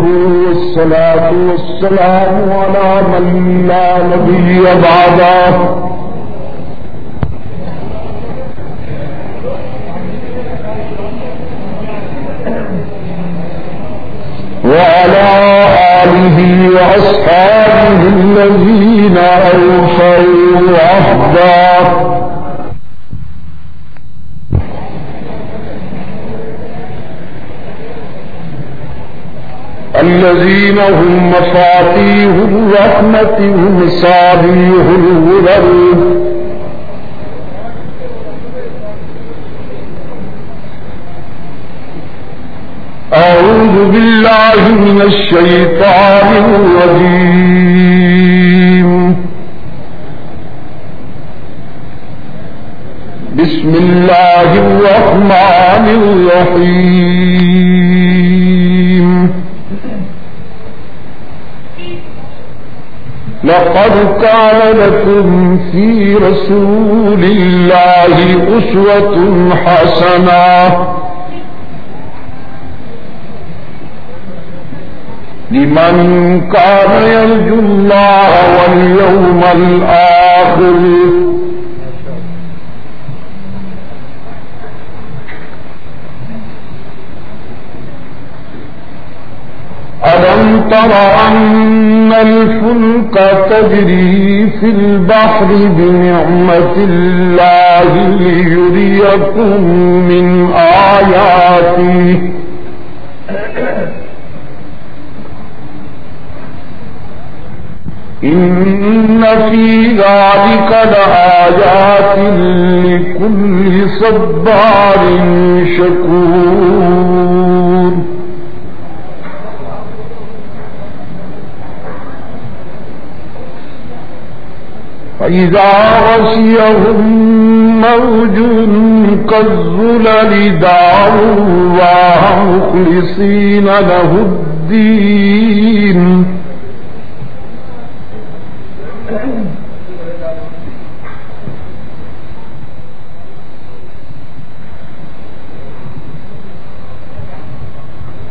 نحمده والصلاة والسلام على من لا نبي بعده. وعلى آله وأصحابه الذين أوفوا عهدا. الذين هم مفاتيح الرحمة ومصابيح الغرر أعوذ بالله من الشيطان الرجيم. بسم الله الرحمن الرحيم. لقد كان لكم في رسول الله أسوة حسنة. لمن كان يرجو الله واليوم الآخر. ألم تر أن الفلك تجري في البحر بنعمة الله ليريكم من آياته. إن في ذلك لآيات لكل صبار شكور. فإذا غشيهم موج كالظلل دعوا الله مخلصين له الدين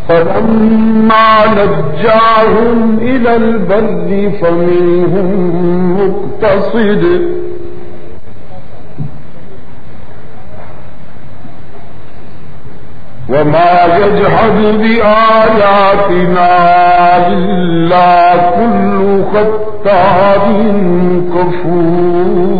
فلما نجاهم إلى البر فمنهم مقتصد. وما يجحد بآياتنا إلا كل خطاب كفور.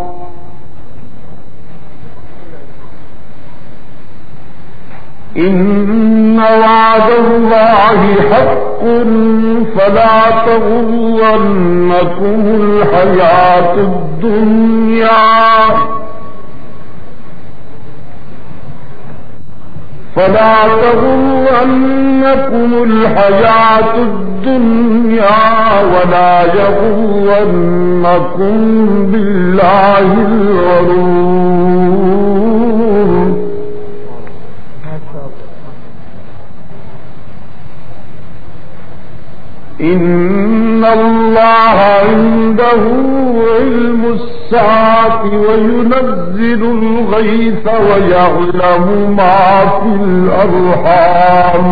إن وعد الله حق فلا تغرنكم الحياة الدنيا. فلا تغرنكم الحياة الدنيا ولا يغرنكم بالله الغرور. إن الله عنده علم الساعة وينزل الغيث ويعلم ما في الأرحام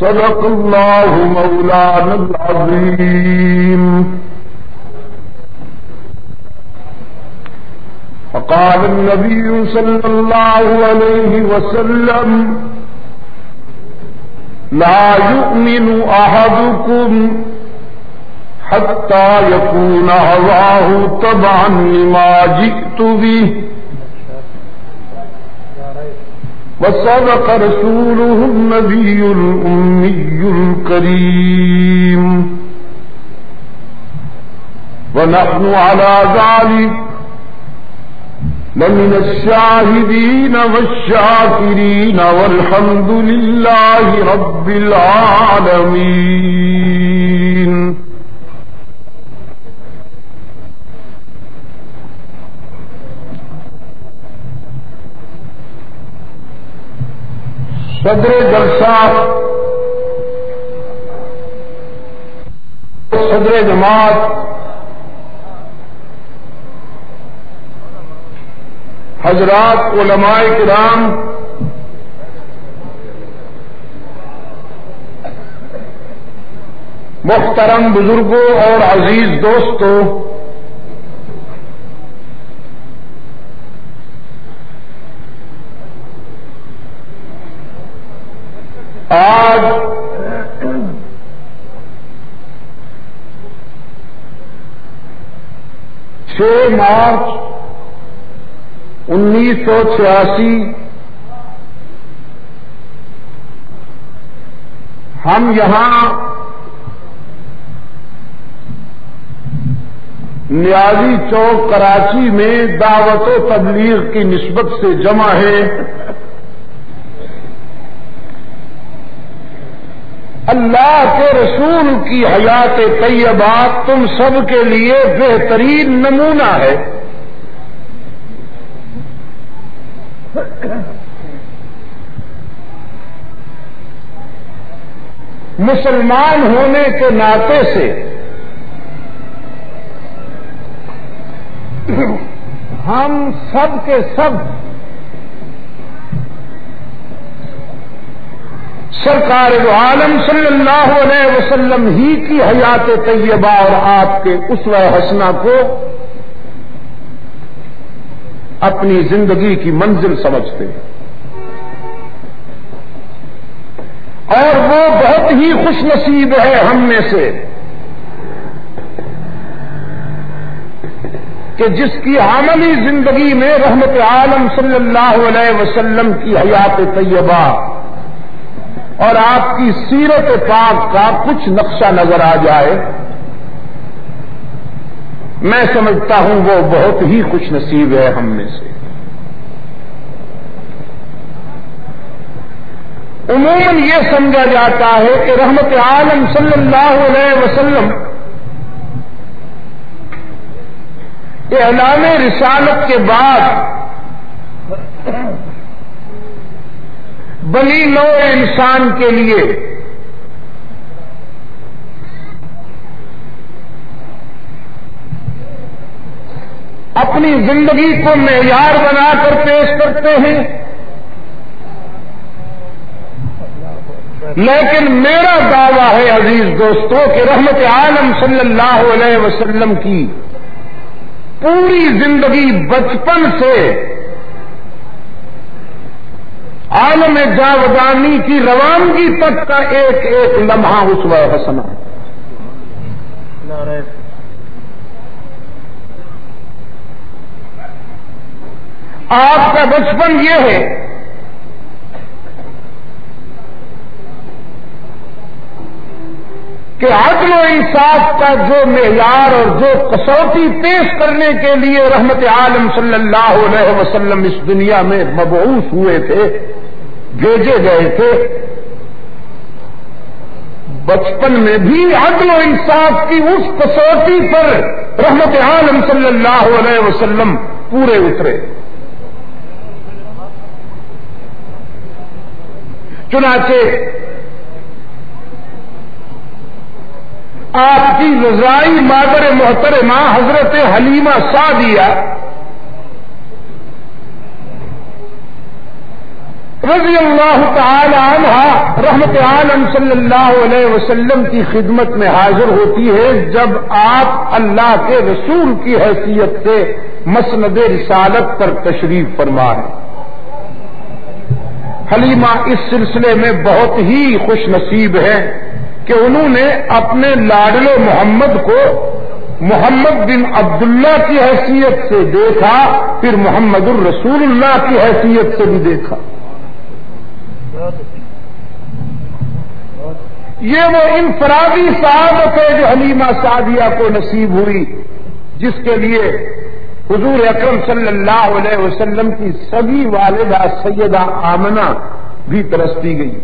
صدق الله مولانا العظيم. فقال قال النبي صلى الله عليه وسلم لا يؤمن أحدكم حتى يكون هواه طبعا لما جئت به وصدق رسوله النبي الأمي الكريم. ونحن على ذلك لمن الشاهدين والشاكرين والحمد لله رب العالمين. صدر جلسہ صدر جماعت حضرات علماء کرام محترم بزرگوں اور عزیز دوستوں آج چھ مارچ انیس سو چھیاسی ہم یہاں نیازی چوک کراچی میں دعوت و تبلیغ کی نسبت سے جمع ہے اللہ کے رسول کی حیات طیبات تم سب کے لیے بہترین نمونہ ہے۔ مسلمان ہونے کے ناطے سے ہم سب کے سب سرکار عالم صلی اللہ علیہ وسلم ہی کی حیات طیبہ اور آپ کے اس حسنہ کو اپنی زندگی کی منزل سمجھتے ہیں۔ اور وہ بہت ہی خوش نصیب ہے ہم میں سے کہ جس کی عملی زندگی میں رحمت عالم صلی اللہ علیہ وسلم کی حیات طیبہ اور آپ کی سیرت پاک کا کچھ نقشہ نظر آ جائے، میں سمجھتا ہوں وہ بہت ہی خوش نصیب ہے ہم میں سے۔ عموماً یہ سمجھا جاتا ہے کہ رحمت عالم صلی اللہ علیہ وسلم اعلان رسالت کے بعد بنی نو انسان کے لیے۔ اپنی زندگی کو معیار بنا کر پیش کرتے ہیں۔ لیکن میرا دعویٰ ہے عزیز دوستوں کہ رحمت عالم صلی اللہ علیہ وسلم کی پوری زندگی بچپن سے عالم جاودانی کی روانگی تک کا ایک ایک لمحہ اس و حسنا آپ کا بچپن یہ ہے کہ عدل و انصاف کا جو معیار اور جو کسوٹی پیش کرنے کے لیے رحمت عالم صلی اللہ علیہ وسلم اس دنیا میں مبعوث ہوئے تھے بھیجے گئے تھے۔ بچپن میں بھی عدل و انصاف کی اس کسوٹی پر رحمت عالم صلی اللہ علیہ وسلم پورے اترے۔ چنانچہ آپ کی رضائی مادر محترمہ حضرت حلیمہ سعدیہ رضی اللہ تعالی عنہ رحمت عالم صلی اللہ علیہ وسلم کی خدمت میں حاضر ہوتی ہے جب آپ اللہ کے رسول کی حیثیت سے مسند رسالت پر تشریف فرما ہے حلیمہ اس سلسلے میں بہت ہی خوش نصیب ہے کہ انہوں نے اپنے لاڈل محمد کو محمد بن عبداللہ کی حیثیت سے دیکھا، پھر محمد الرسول اللہ کی حیثیت سے بھی دیکھا۔ یہ وہ انفرادی صحابت ہے جو حلیمہ سعدیہ کو نصیب ہوئی، جس کے لیے حضور اکرم صلی اللہ علیہ وسلم کی سبھی والدہ سیدہ آمنہ بھی ترستی گئی۔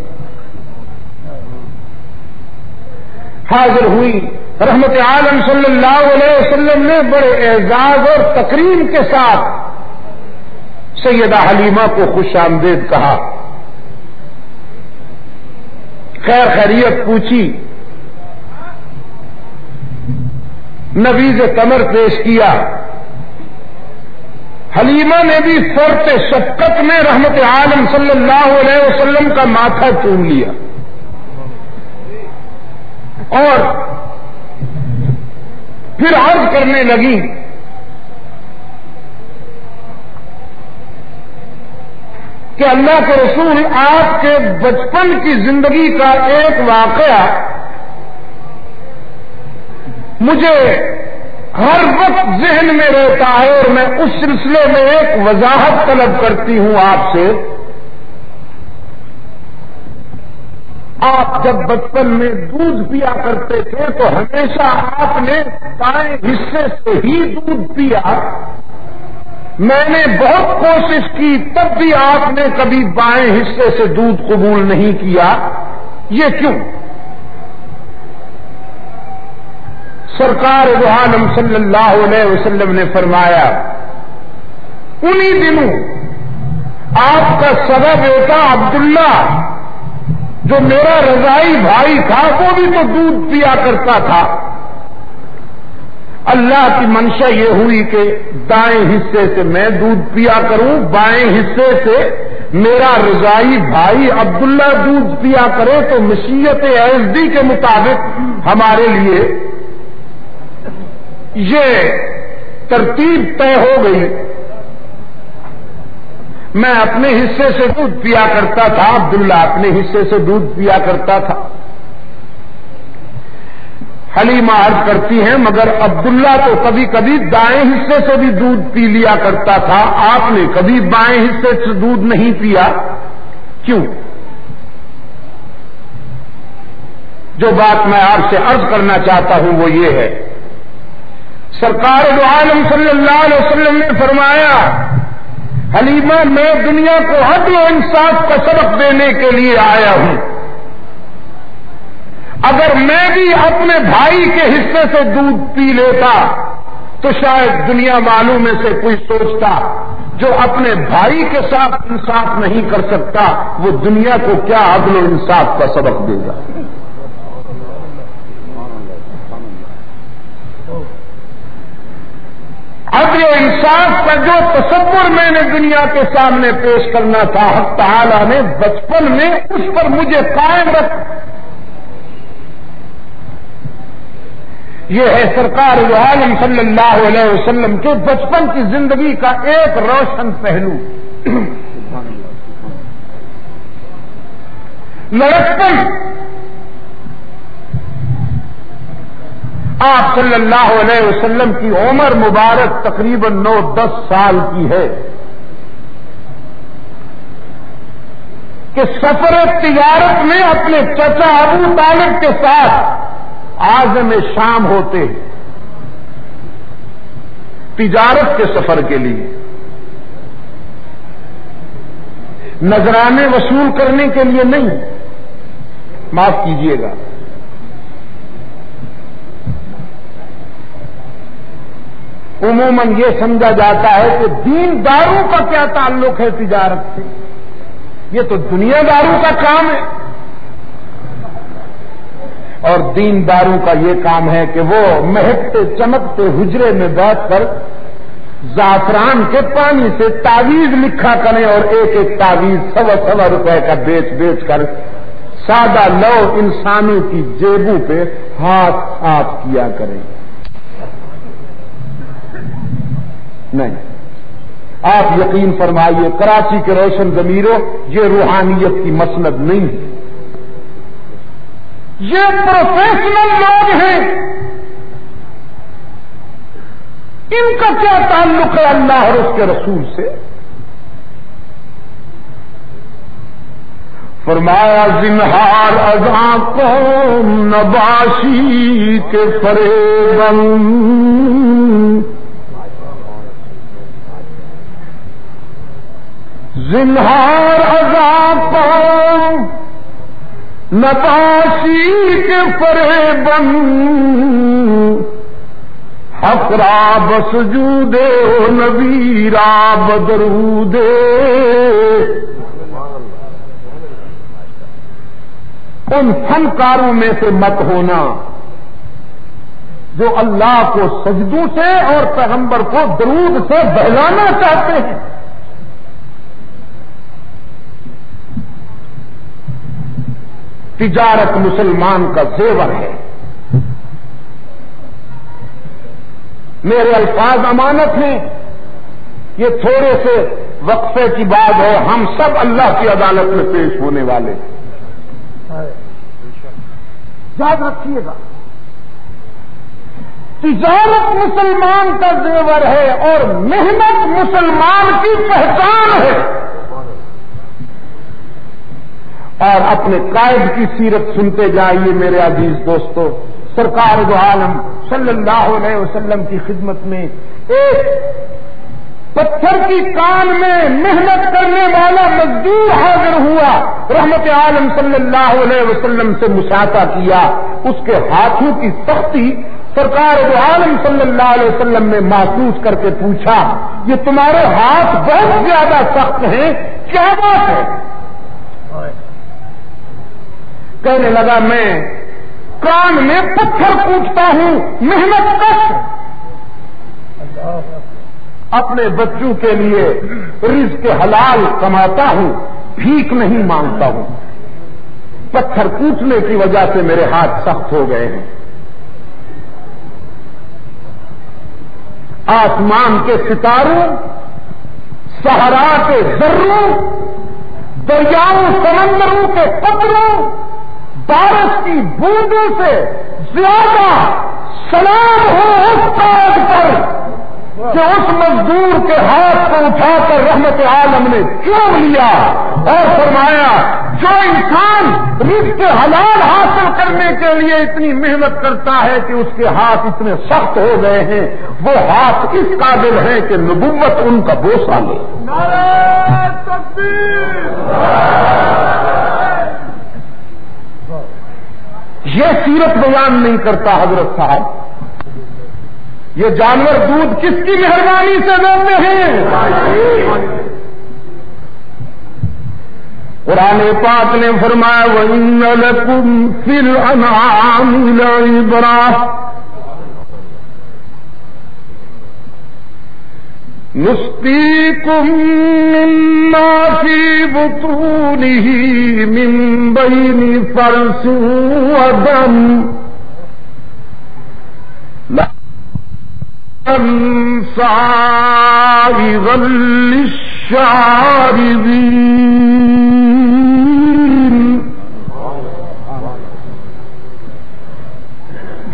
حاضر ہوئی۔ رحمت عالم صلی اللہ علیہ وسلم نے بڑے اعزاز اور تقریم کے ساتھ سیدہ حلیمہ کو خوش آمدید کہا۔ خیر خیریت پوچھی۔ نویز کمر پیش کیا۔ حلیمہ نے بھی فرت شکت میں رحمت عالم صلی اللہ علیہ وسلم کا ماتھا چوم لیا۔ اور پھر عرض کرنے لگی کہ اللہ کے رسول آپ کے بچپن کی زندگی کا ایک واقعہ مجھے ہر وقت ذہن میں رہتا ہے اور میں اس سلسلے میں ایک وضاحت طلب کرتی ہوں آپ سے۔ آپ جب بچپن میں دودھ پیا کرتے تھے تو ہمیشہ آپ نے بائیں حصے سے ہی دودھ پیا۔ میں نے بہت کوشش کی، تب بھی آپ نے کبھی بائیں حصے سے دودھ قبول نہیں کیا۔ یہ کیوں؟ سرکار روحانم صلی اللہ علیہ وسلم نے فرمایا، انہی دنوں آپ کا سگا بیٹا عبداللہ، جو میرا رضائی بھائی تھا، وہ بھی تو دودھ پیا کرتا تھا۔ اللہ کی منشا یہ ہوئی کہ دائیں حصے سے میں دودھ پیا کروں، بائیں حصے سے میرا رضائی بھائی عبداللہ دودھ پیا کرے، تو مشیت ایس ڈی کے مطابق ہمارے لیے یہ ترتیب طے ہو گئی۔ میں اپنے حصے سے دودھ پیا کرتا تھا، عبداللہ اپنے حصے سے دودھ پیا کرتا تھا۔ حلیمہ عرض کرتی ہیں، مگر عبداللہ تو کبھی کبھی دائیں حصے سے بھی دودھ پی لیا کرتا تھا۔ آپ نے کبھی بائیں حصے سے دودھ نہیں پیا۔ کیوں؟ جو بات میں آپ سے عرض کرنا چاہتا ہوں وہ یہ ہے۔ سرکار دو عالم صلی اللہ علیہ وسلم نے فرمایا، حلیمہ، میں دنیا کو حد و انصاف کا سبق دینے کے لیے آیا ہوں۔ اگر میں بھی اپنے بھائی کے حصے سے دودھ پی لیتا، تو شاید دنیا والوں میں سے کوئی سوچتا، جو اپنے بھائی کے ساتھ انصاف نہیں کر سکتا، وہ دنیا کو کیا عدل و انصاف کا سبق دے گا؟ عدل و انصاف کا جو تصور میں نے دنیا کے سامنے پیش کرنا تھا، حق تعالی نے بچپن میں اس پر مجھے قائم رکھ یہ ہے سرکار عالم صلی اللہ علیہ وسلم کے بچپن کی زندگی کا ایک روشن پہلو۔ لڑکپن آپ صلی اللہ علیہ وسلم کی عمر مبارک تقریباً نو دس سال کی ہے۔ کہ سفر تجارت میں اپنے چچا ابو طالب کے ساتھ آزم شام ہوتے تجارت کے سفر کے لیے۔ نذرانے وصول کرنے کے لیے نہیں۔ معاف کیجیے گا۔ عموماً یہ سمجھا جاتا ہے کہ دین داروں کا کیا تعلق ہے تجارت سے؟ یہ تو دنیا داروں کا کام ہے۔ اور دین داروں کا یہ کام ہے کہ وہ مہکتے چمکتے حجرے میں بیٹھ کر زعفران کے پانی سے تعویذ لکھا کریں اور ایک ایک تعویذ سوا سوا روپے کا بیچ بیچ کر سادہ لو انسانوں کی جیبوں پہ ہاتھ آپ کیا کریں۔ نہیں۔ آپ یقین فرمائیے، کراچی کے روشن ضمیروں، یہ روحانیت کی مسند نہیں۔ ہے یہ پروفیشنل لوگ ہیں۔ ان کا کیا تعلق ہے اللہ اور اس کے رسول سے؟ فرمایا، زنہار ازاں قوم نباشی کے فریبن زنہار ازاں قوم نباشی کے فریبن حقرا بسجو دے نبی را بدرو دے ان فنکاروں میں سے مت ہونا، جو اللہ کو سجدوں سے اور پیغمبر کو درود سے بہلانا چاہتے ہیں۔ تجارت مسلمان کا زیور ہے۔ میرے الفاظ امانت ہیں۔ یہ تھوڑے سے وقفے کی بات ہے۔ ہم سب اللہ کی عدالت میں پیش ہونے والے ہیں۔ یاد رکھیے گا۔ تجارت مسلمان کا زیور ہے اور محنت مسلمان کی پہچان ہے۔ اور اپنے قائد کی سیرت سنتے جائیے میرے عزیز دوستو۔ سرکار دو عالم صلی اللہ علیہ وسلم کی خدمت میں ایک پتھر کی کان میں محنت کرنے والا مزدور حاضر ہوا۔ رحمت عالم صلی اللہ علیہ وسلم سے مساطہ کیا۔ اس کے ہاتھوں کی سختی سرکار عالم صلی اللہ علیہ وسلم نے محسوس کر کے پوچھا، یہ تمہارے ہاتھ بہت زیادہ سخت ہیں، کیا بات ہے؟ کہنے لگا، میں کان میں پتھر پوچھتا ہوں، محنت کش اپنے بچوں کے لیے رزق کے حلال کماتا ہوں، بھیک نہیں مانگتا ہوں۔ پتھر کوٹنے کی وجہ سے میرے ہاتھ سخت ہو گئے ہیں۔ آسمان کے ستاروں، سہارا کے ذروں، دریاؤں، سمندروں کے پتھروں بارش کی بوندوں سے زیادہ سلام ہو اس پر کہ اس مزدور کے ہاتھ کو اٹھا کر رحمت عالم نے کیوں لیا اور فرمایا، جو انسان رزق حلال حاصل کرنے کے لیے اتنی محنت کرتا ہے کہ اس کے ہاتھ اتنے سخت ہو گئے ہیں، وہ ہاتھ اس قابل ہے کہ نبوت ان کا بوسا لے۔ یہ سیرت بیان نہیں کرتا حضرت صاحب۔ یہ جانور دودھ کس کی مہربانی سے دیتے ہیں؟ قرآن پاک نے فرمایا وہ فل انعام برا نسقيكم مما في بطونه من بين فرس ودم. لحما صائغا للشاربين.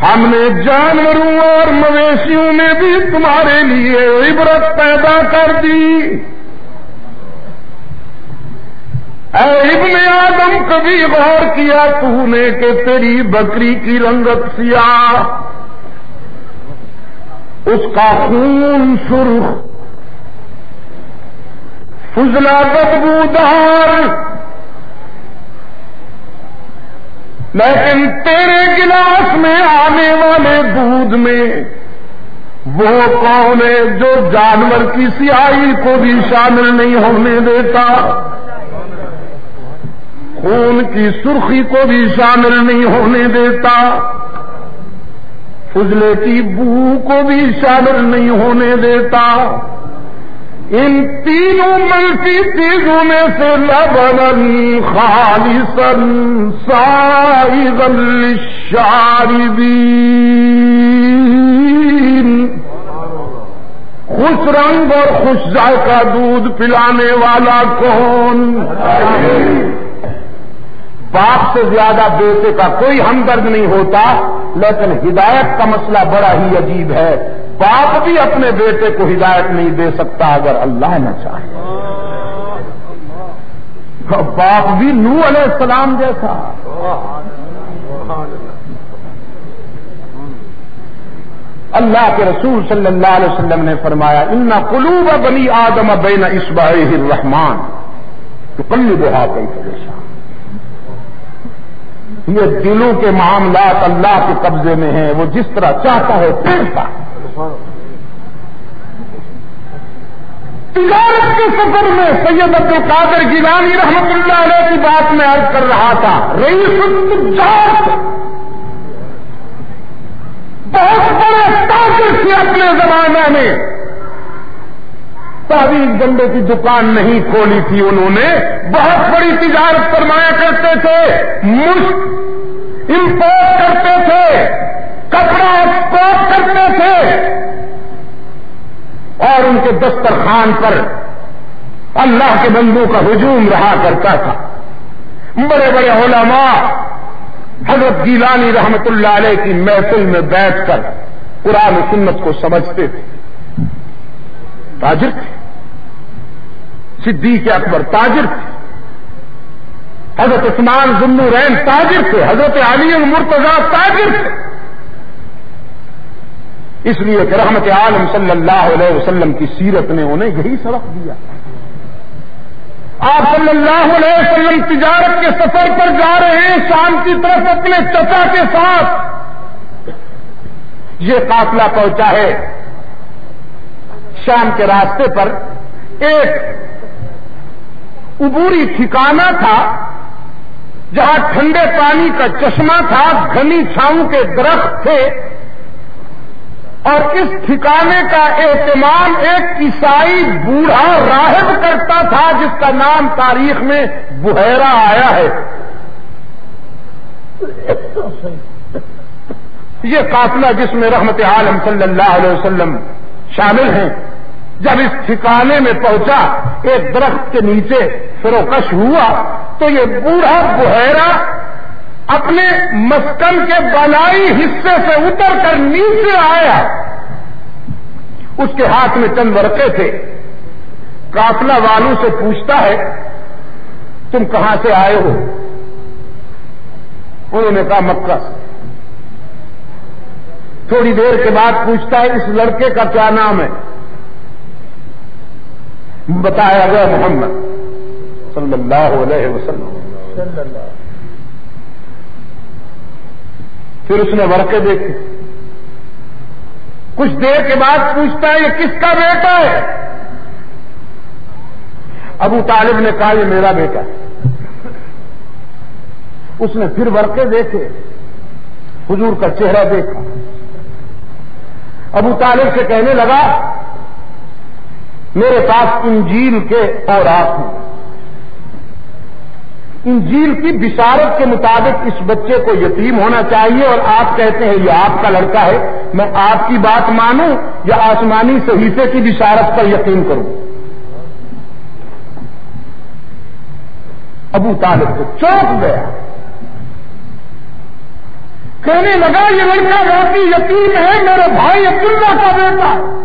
ہم نے جانوروں اور مویشیوں میں بھی تمہارے لیے عبرت پیدا کر دی۔ اے ابن آدم، کبھی غور کیا تو نے کہ تیری بکری کی رنگت سیاہ، اس کا خون سرخ، فضلہ بدبودار۔ لیکن تیرے گلاس میں آنے والے دودھ میں، وہ کون ہے جو جانور کی سیاہی کو بھی شامل نہیں ہونے دیتا؟ خون کی سرخی کو بھی شامل نہیں ہونے دیتا۔ فضلے کی بو کو بھی شامل نہیں ہونے دیتا۔ ان تینوں منفی چیزوں میں سے لبن خالی سن ساری خوش رنگ اور خوش ذائقہ دودھ پلانے والا کون؟ باپ سے زیادہ بیٹے کا کوئی ہمدرد نہیں ہوتا، لیکن ہدایت کا مسئلہ بڑا ہی عجیب ہے۔ باپ بھی اپنے بیٹے کو ہدایت نہیں دے سکتا اگر اللہ نہ چاہے۔ باپ بھی نو علیہ السلام جیسا۔ اللہ کے رسول صلی اللہ علیہ وسلم نے فرمایا، ان قلوب بنی آدم بین اسبائی الرحمان تو کل بہا کئی پریشان یہ دلوں کے معاملات اللہ کے قبضے میں ہیں، وہ جس طرح چاہتا ہے پھرتا ہے۔ تجارت کے سفر میں سید عبد القادر گیلانی رحمت اللہ علیہ کی بات میں عرض کر رہا تھا، رئیس التجارت بہت بڑے تاجر تھے اپنے زمانے میں۔ تعویذ گنڈے کی دکان نہیں کھولی تھی انہوں نے، بہت بڑی تجارت فرمایا کرتے تھے، مشک امپورٹ کرتے تھے، کپڑا ایکسپورٹ کرتے تھے۔ اور ان کے دسترخوان پر اللہ کے بندوں کا ہجوم رہا کرتا تھا۔ بڑے بڑے علماء حضرت گیلانی رحمت اللہ علیہ کی محفل میں بیٹھ کر قرآن سنت کو سمجھتے تھے۔ تاجر تھے۔ صدیق اکبر تاجر تھے۔ حضرت عثمان ذنو رین تاجر تھے۔ حضرت علی مرتضا تاجر تھے۔ اس لیے کہ رحمت عالم صلی اللہ علیہ وسلم کی سیرت نے انہیں یہی سبق دیا۔ آپ صلی اللہ علیہ وسلم تجارت کے سفر پر جا رہے ہیں، شام کی طرف اپنے چچا کے ساتھ۔ یہ قافلہ پہنچا ہے۔ شام کے راستے پر ایک عبوری ٹھکانا تھا، جہاں ٹھنڈے پانی کا چشمہ تھا، گھنی چھاؤں کے درخت تھے۔ اور اس ٹھکانے کا اہتمام ایک عیسائی بوڑھا راہب کرتا تھا جس کا نام تاریخ میں بحیرا آیا ہے۔ یہ قافلہ جس میں رحمت عالم صلی اللہ علیہ وسلم شامل ہیں، جب اس ٹھکانے میں پہنچا، ایک درخت کے نیچے فروکش ہوا، تو یہ بوڑھا بحیرا اپنے مسکن کے بلائی حصے سے اتر کر نیچے آیا۔ اس کے ہاتھ میں چند ورقے تھے۔ کافلا والوں سے پوچھتا ہے، تم کہاں سے آئے ہو؟ انہوں نے کہا، مکہ سے۔ تھوڑی دیر کے بعد پوچھتا ہے، اس لڑکے کا کیا نام ہے؟ بتایا گیا، محمد صلی اللہ علیہ وسلم صلی اللہ پھر اس نے ورقے دیکھے۔ کچھ دیر کے بعد پوچھتا ہے یہ کس کا بیٹا ہے؟ ابو طالب نے کہا، یہ میرا بیٹا ہے۔ اس نے پھر ورقے دیکھے۔ حضور کا چہرہ دیکھا۔ ابو طالب سے کہنے لگا، میرے پاس انجیل کے اور آپ ہیں۔ انجیل کی بشارت کے مطابق اس بچے کو یتیم ہونا چاہیے اور آپ کہتے ہیں یہ آپ کا لڑکا ہے، میں آپ کی بات مانوں یا آسمانی صحیفے کی بشارت پر یقین کروں؟ ابو طالب کو چوک گیا۔ کہنے لگا، یہ لڑکا واقعی یتیم ہے میرے بھائی عبداللہ کا بیٹا۔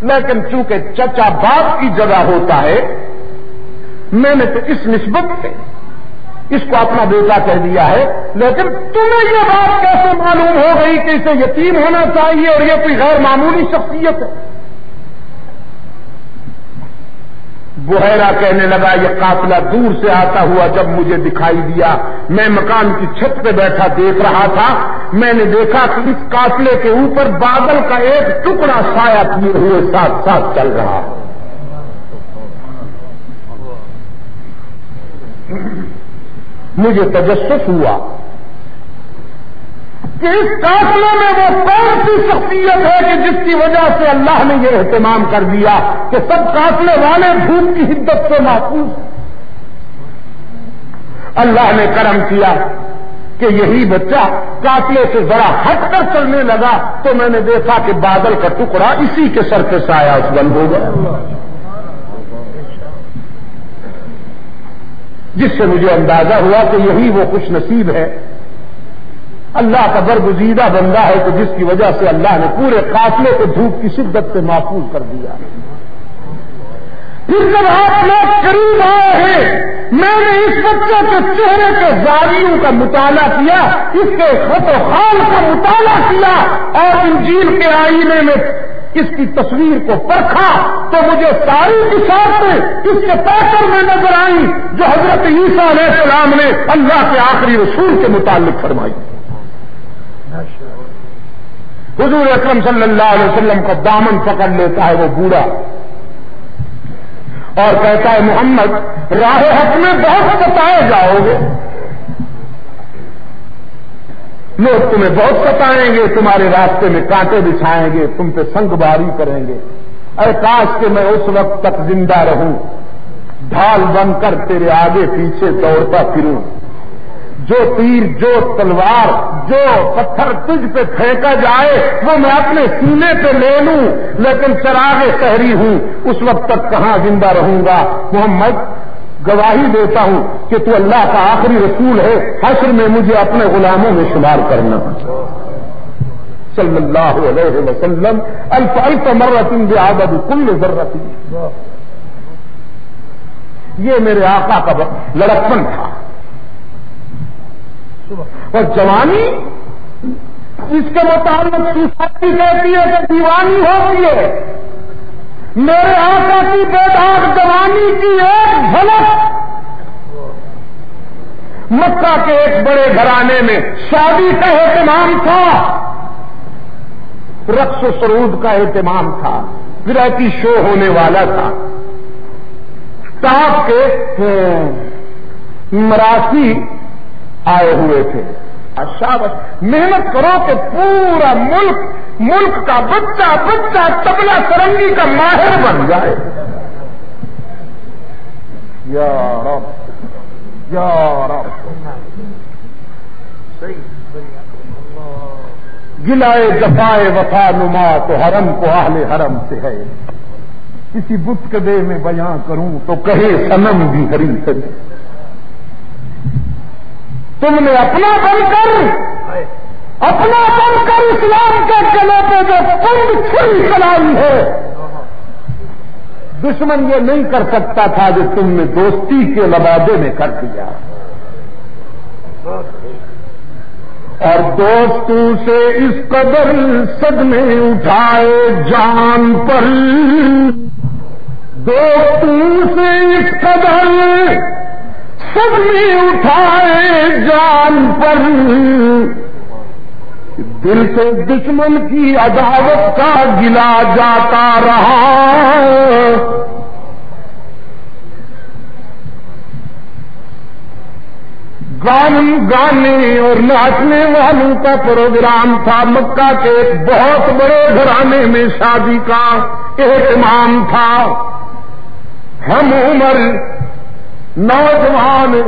لیکن چونکہ چچا باپ کی جگہ ہوتا ہے میں نے تو اس نسبت سے اس کو اپنا بیٹا کہہ دیا ہے، لیکن تمہیں یہ بات کیسے معلوم ہو گئی کہ اسے یتیم ہونا چاہیے اور یہ کوئی غیر معمولی شخصیت ہے؟ بحیرا کہنے لگا، یہ قافلہ دور سے آتا ہوا جب مجھے دکھائی دیا۔ میں مکان کی چھت پہ بیٹھا دیکھ رہا تھا۔ میں نے دیکھا کہ اس قافلے کے اوپر بادل کا ایک ٹکڑا سایہ کیے ہوئے ساتھ ساتھ چل رہا۔ ہے مجھے تجسس ہوا کہ اس قافلے میں وہ کون سی شخصیت ہے کہ جس کی وجہ سے اللہ نے یہ اہتمام کر دیا کہ سب قافلے والے دھوپ کی حدت سے محفوظ اللہ نے کرم کیا کہ یہی بچہ کافلے سے ذرا ہٹ کر چلنے لگا تو میں نے دیکھا کہ بادل کا ٹکڑا اسی کے سر کے سایہ بند ہو گیا۔ جس سے مجھے اندازہ ہوا کہ یہی وہ خوش نصیب ہے۔ اللہ کا برگزیدہ بندہ ہے تو جس کی وجہ سے اللہ نے پورے قافلے کو دھوپ کی شدت سے محفوظ کر دیا۔ پھر جب آپ لوگ قریب آئے ہیں، میں نے اس بچے کے چہرے کے زاریوں کا مطالعہ کیا، اس کے خط و خال کا مطالعہ کیا اور انجیل کے آئینے میں اس کی تصویر کو پرکھا تو مجھے ساری کسان اس کے پیکر میں نظر آئی جو حضرت عیسیٰ علیہ السلام نے اللہ کے آخری رسول کے متعلق فرمائی۔ حضور اکرم صلی اللہ علیہ وسلم کا دامن پکڑ لیتا ہے وہ بوڑھا اور کہتا ہے، محمد، راہ حق میں بہت ستائے جاؤ گے۔ لوگ تمہیں بہت ستائیں گے، تمہارے راستے میں کانٹے بچھائیں گے، تم پہ سنگ باری کریں گے۔ اے کاش کہ میں اس وقت تک زندہ رہوں، ڈھال بن کر تیرے آگے پیچھے دوڑتا پھروں۔ جو تیر، جو تلوار، جو پتھر تجھ پہ پھینکا جائے، وہ میں اپنے سینے پہ لے لوں، لیکن چراغ شہری ہوں۔ اس وقت تک کہاں زندہ رہوں گا؟ محمد گواہی دیتا ہوں کہ تو اللہ کا آخری رسول ہے، حشر میں مجھے اپنے غلاموں میں شمار کرنا۔ صلی اللہ علیہ وسلم الف الف مرتن عادت کل ضرورت یہ میرے آقا کا لڑکپن تھا۔ اور جوانی، اس کے مطابق کہتی ہے کہ دیوانی ہوتی ہے میرے آقا کی بیدار جوانی کی ایک جھلک مکہ کے ایک بڑے گھرانے میں شادی کا اہتمام تھا۔ رقص و سرود کا اہتمام تھا۔ گرہتی شو ہونے والا تھا۔ صاحب کے مراسی آئے ہوئے تھے۔ اچھا محنت کرو کہ پورا ملک ملک کا بچہ بچہ تبلا سرنگی کا ماہر بن جائے۔ یا رب یا رب۔ گلائے جفائے وفا نما تو حرم کو اہل حرم سے ہے۔ کسی بت کے دے میں بیاں کروں تو کہے سنم بھی ہری ہری تم نے اپنا بن کر اپنا بن کر اسلام کے گلے پہ جو کنڈ چھری چلائی ہے، دشمن یہ نہیں کر سکتا تھا جو تم نے دوستی کے لبادے میں کر دیا۔ اور دوستوں سے اس قدر صدمے اٹھائے جان پر۔ دوستوں سے اس قدر اٹھائے جان پر۔ دل سے دشمن کی عداوت کا گلا جاتا رہا۔ گان گانے اور ناچنے والوں کا پروگرام تھا۔ مکہ کے ایک بہت بڑے گھرانے میں شادی کا اہتمام تھا۔ ہم عمر نوجوان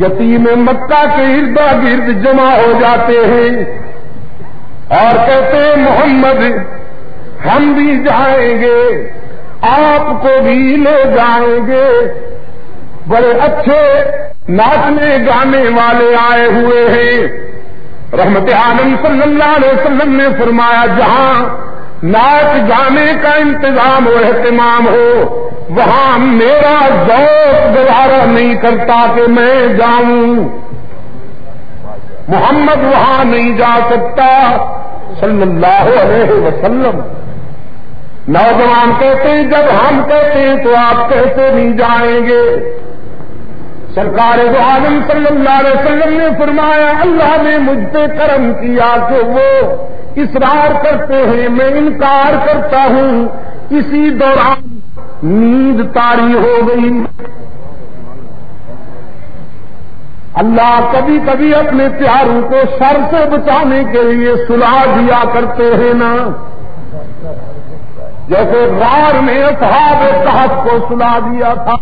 یتیم مکہ کے اردا گرد جمع ہو جاتے ہیں اور کہتے ہیں، محمد، ہم بھی جائیں گے، آپ کو بھی لے جائیں گے۔ بڑے اچھے ناچنے گانے والے آئے ہوئے ہیں۔ رحمت عالم صلی اللہ علیہ وسلم نے فرمایا، جہاں ناچ گانے کا انتظام و اہتمام ہو وہاں میرا ذوق گزارا نہیں کرتا کہ میں جاؤں۔ محمد وہاں نہیں جا سکتا۔ صلی اللہ علیہ وسلم۔ نوجوان کہتے ہیں، جب ہم کہتے ہیں تو آپ کہتے نہیں جائیں گے؟ سرکار دو عالم صلی اللہ علیہ وسلم نے فرمایا، اللہ نے مجھ پہ کرم کیا کہ وہ اصرار کرتے ہیں، میں انکار کرتا ہوں۔ اسی دوران نیند تاری ہو گئی۔ اللہ کبھی کبھی اپنے پیاروں کو سر سے بچانے کے لیے سلا دیا کرتے ہیں نا۔ جیسے رار نے اصحاب صاحب کو سلا دیا تھا۔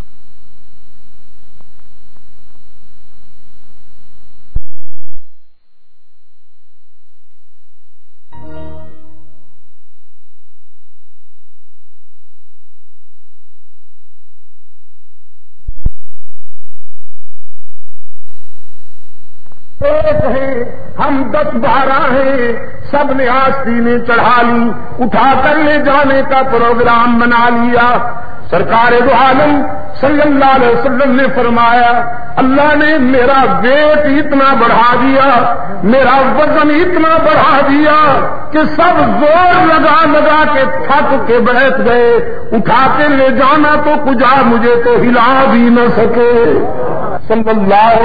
ایک ہیں ہم دس بارہ ہیں، سب نے آستینیں چڑھا لی، اٹھا کر لے جانے کا پروگرام بنا لیا۔ سرکار دو عالم صلی اللہ علیہ وسلم نے فرمایا، اللہ نے میرا ویٹ اتنا بڑھا دیا، میرا وزن اتنا بڑھا دیا کہ سب زور لگا لگا کے تھک کے بیٹھ گئے۔ اٹھا کے لے جانا تو کجا مجھے تو ہلا بھی نہ سکے۔ صلی اللہ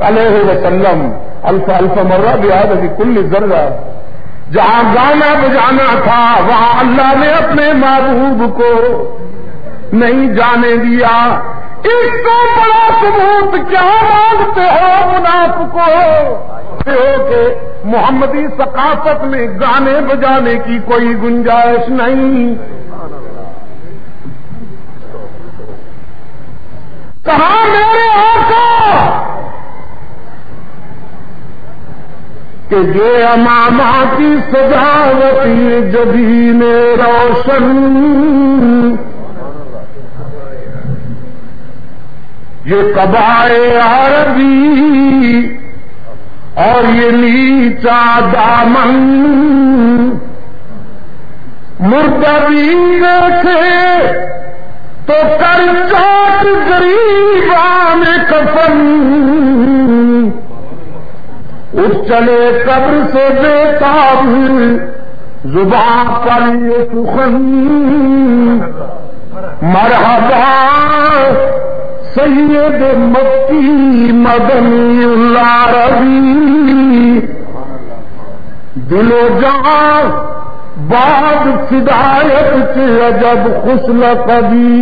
علیہ وسلم، الف الف مرہ بیاد ابھی کل ذرہ۔ جہاں گانا بجانا تھا، وہاں اللہ نے اپنے محبوب کو نہیں جانے دیا۔ اس کو بڑا ثبوت کیا مانگتے ہو مناف کو؟ کہ محمدی ثقافت میں گانے بجانے کی کوئی گنجائش نہیں۔ کہاں میرے آقا کہ یہ اماما کی سجاوتی جبھی روشن۔ یہ کبائے عربی اور یہ نیچا دامن۔ مردری سے تو کر چاٹ گریبان کفن۔ اٹھ چلے قبر سے بے تاب، زبان پر یہ سخن مرحبا، سید مکی مدنی اللہ ربی۔ دل و جان بعد فدایت کے عجب خسل کبھی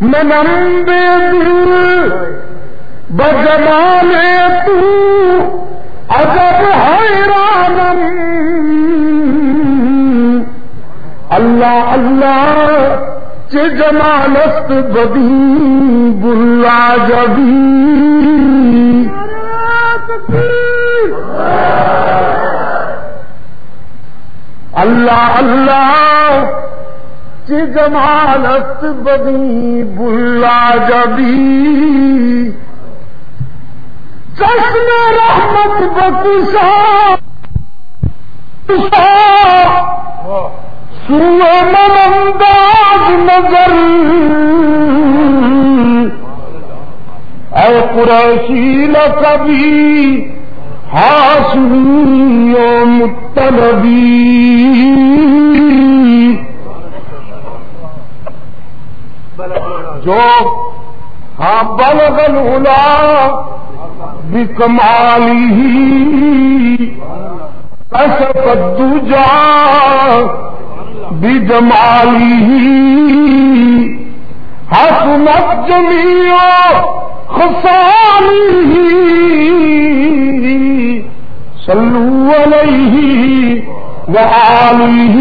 منم بے دل بجمال تو عجب حیرانم۔ اللہ اللہ چ جمالست بدی بلا جبی اللہ اللہ چ جمالست بدی بلا جبی چشم رحمت بکشا سوئے من انداز نظر۔ اے قریشی نہ کبھی ہاسمی متنبی۔ جو ہاں بلغل الا بكماله أسف الدجا بجماله حسنت جميع خصاله صلوا عليه وآله.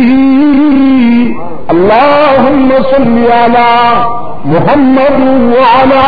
اللهم صل على محمد وعلى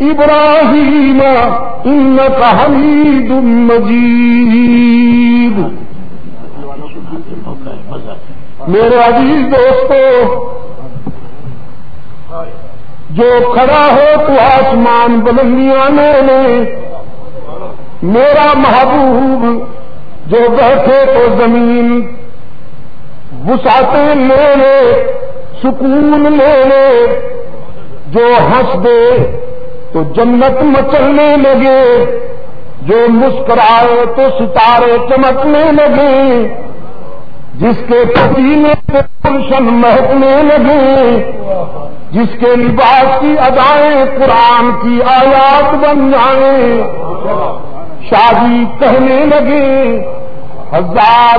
ابراہیم انکا حمید مجید میرے عزیز دوستو، جو کھڑا ہو تو آسمان بلندیاں لے میرا محبوب جو بیٹھے تو زمین، وسعتیں لے لے سکون لے لے جو ہنس دے تو جنت مچلنے لگے۔ جو مسکرائے تو ستارے چمکنے لگے۔ جس کے پسینے سے پلشن مہکنے لگے۔ جس کے لباس کی ادائیں قرآن کی آیات بن جائیں۔ شادی کہنے لگے۔ ہزار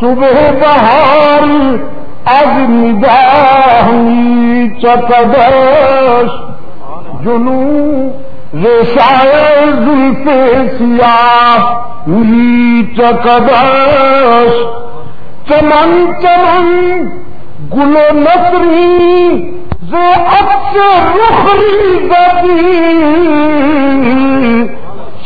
صبح بہار از نگاہ چکدش۔ جنو ریشائے زلف سیاہ چکدش چمن چمن گلو نسری جو اچھے رخری گدی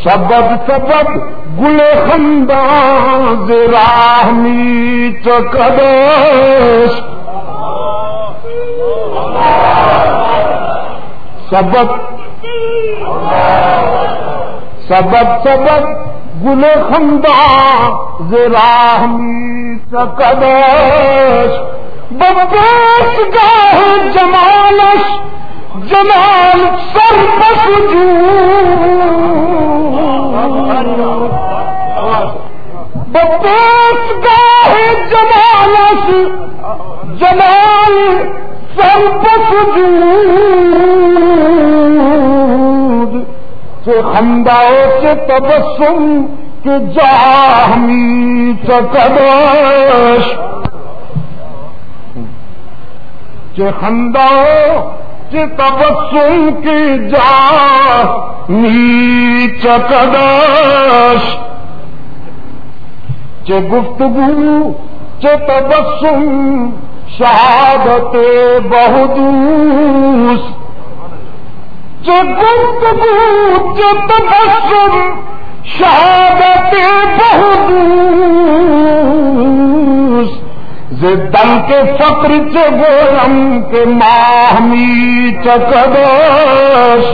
سبب سبب گل خندان راہمی چکدش سبب. سبب سبب گل خندا زراہمی چکدش ببوس گاہ جمالش، جمال سر بس ببوس گاہ جمالش، جمال سر بس سے خنداؤ سے تبسم کے جاہمی چکدش۔ کے خنداؤ سے تبسم کے جاہمی چکدش۔ چے گفتگو چے تبسم شہادت بہدوس گفتگو تبسم شہادت بہت دم کے فقر سے گورم کے ماہمی چکدوش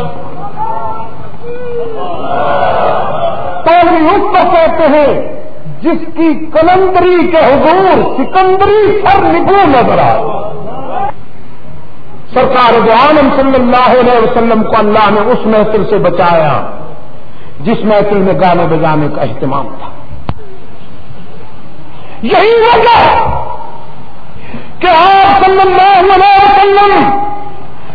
تو یوگ کہتے ہیں جس کی کلندری کے حضور سکندری سر نگو نظر آئے سرکار جو عالم صلی اللہ علیہ وسلم کو اللہ نے اس محفل سے بچایا، جس محفل میں گانے بجانے کا اہتمام تھا۔ یہی وجہ کہ آپ صلی اللہ علیہ وسلم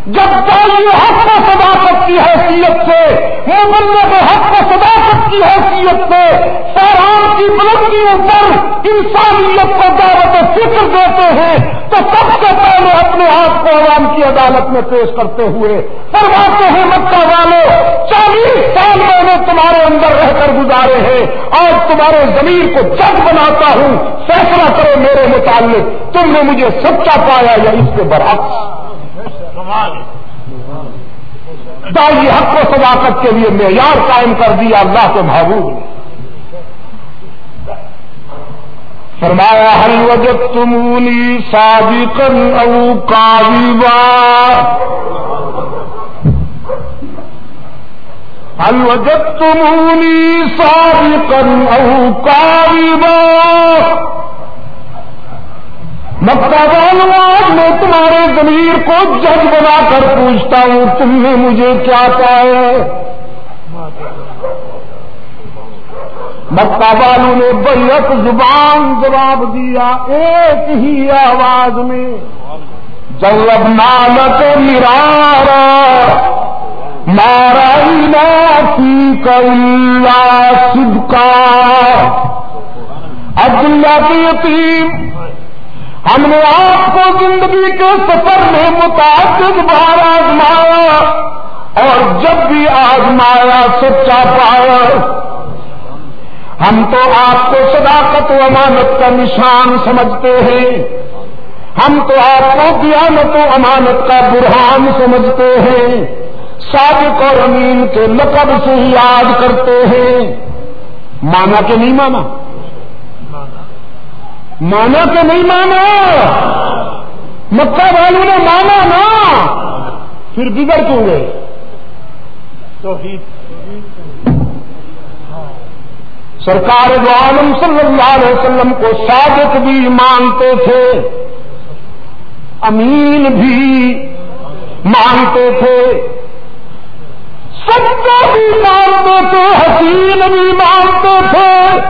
جب دائی حق کو صداقت کی حیثیت سے مبلغ حق کو صداقت کی حیثیت سے۔ سیران کی بلندیوں پر انسانیت کو دعوت فکر دیتے ہیں، تو سب سے پہلے اپنے آپ کو عوام کی عدالت میں پیش کرتے ہوئے فرماتے ہیں، مکہ والوں چالیس سال میں نے تمہارے اندر رہ کر گزارے ہیں اور تمہارے زمین کو جج بناتا ہوں، فیصلہ کرو میرے متعلق، تم نے مجھے سچا پایا یا اس کے برعکس۔ دائی حق و صداقت کے لیے معیار قائم کر دیا اللہ کے محبوب نے فرمایا ہل وجد تمونی سابقن او کاویبا ہل وجد تمونی سابقن او کاویبا مکہ والوں آج میں تمہارے ضمیر کو جج بنا کر پوچھتا ہوں، تم نے مجھے کیا پایا مکہ والوں نے بیک زبان جواب دیا ایک ہی آواز میں جب نالت مرارا مارا کی کلا سب کا عبداللہ کی یتیم ہم نے آپ کو زندگی کے سفر میں متعدد بار آزمایا اور جب بھی آزمایا سچا پایا۔ ہم تو آپ کو صداقت و امانت کا نشان سمجھتے ہیں۔ ہم تو آپ کو دیانت و امانت کا برہان سمجھتے ہیں۔ صادق اور امین کے لقب سے ہی یاد کرتے ہیں۔ مانا کہ نہیں مانا؟ مانا کہ نہیں مانا۔ مکہ والوں نے مانا نا پھر بگڑ کیوں گئے؟ تو سرکار جو عالم صلی اللہ علیہ وسلم کو صادق بھی مانتے تھے۔ امین بھی مانتے تھے۔ سب کو بھی مانتے تھے، حسین بھی مانتے تھے۔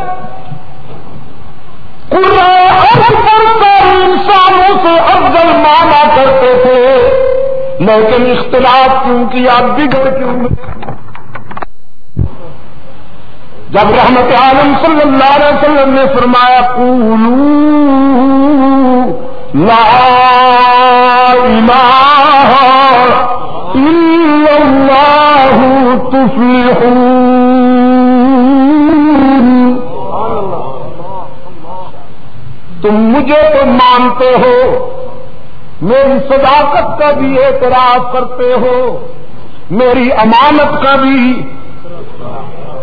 انسانوں سے افضل مانا کرتے تھے۔ لیکن اختلاف کیوں کیا؟ بگڑ کیوں؟ جب رحمت عالم صلی اللہ علیہ وسلم نے فرمایا قولو لا الہ الا الله تفلحون۔ تم مجھے تو مانتے ہو۔ میری صداقت کا بھی اعتراف کرتے ہو۔ میری امانت کا بھی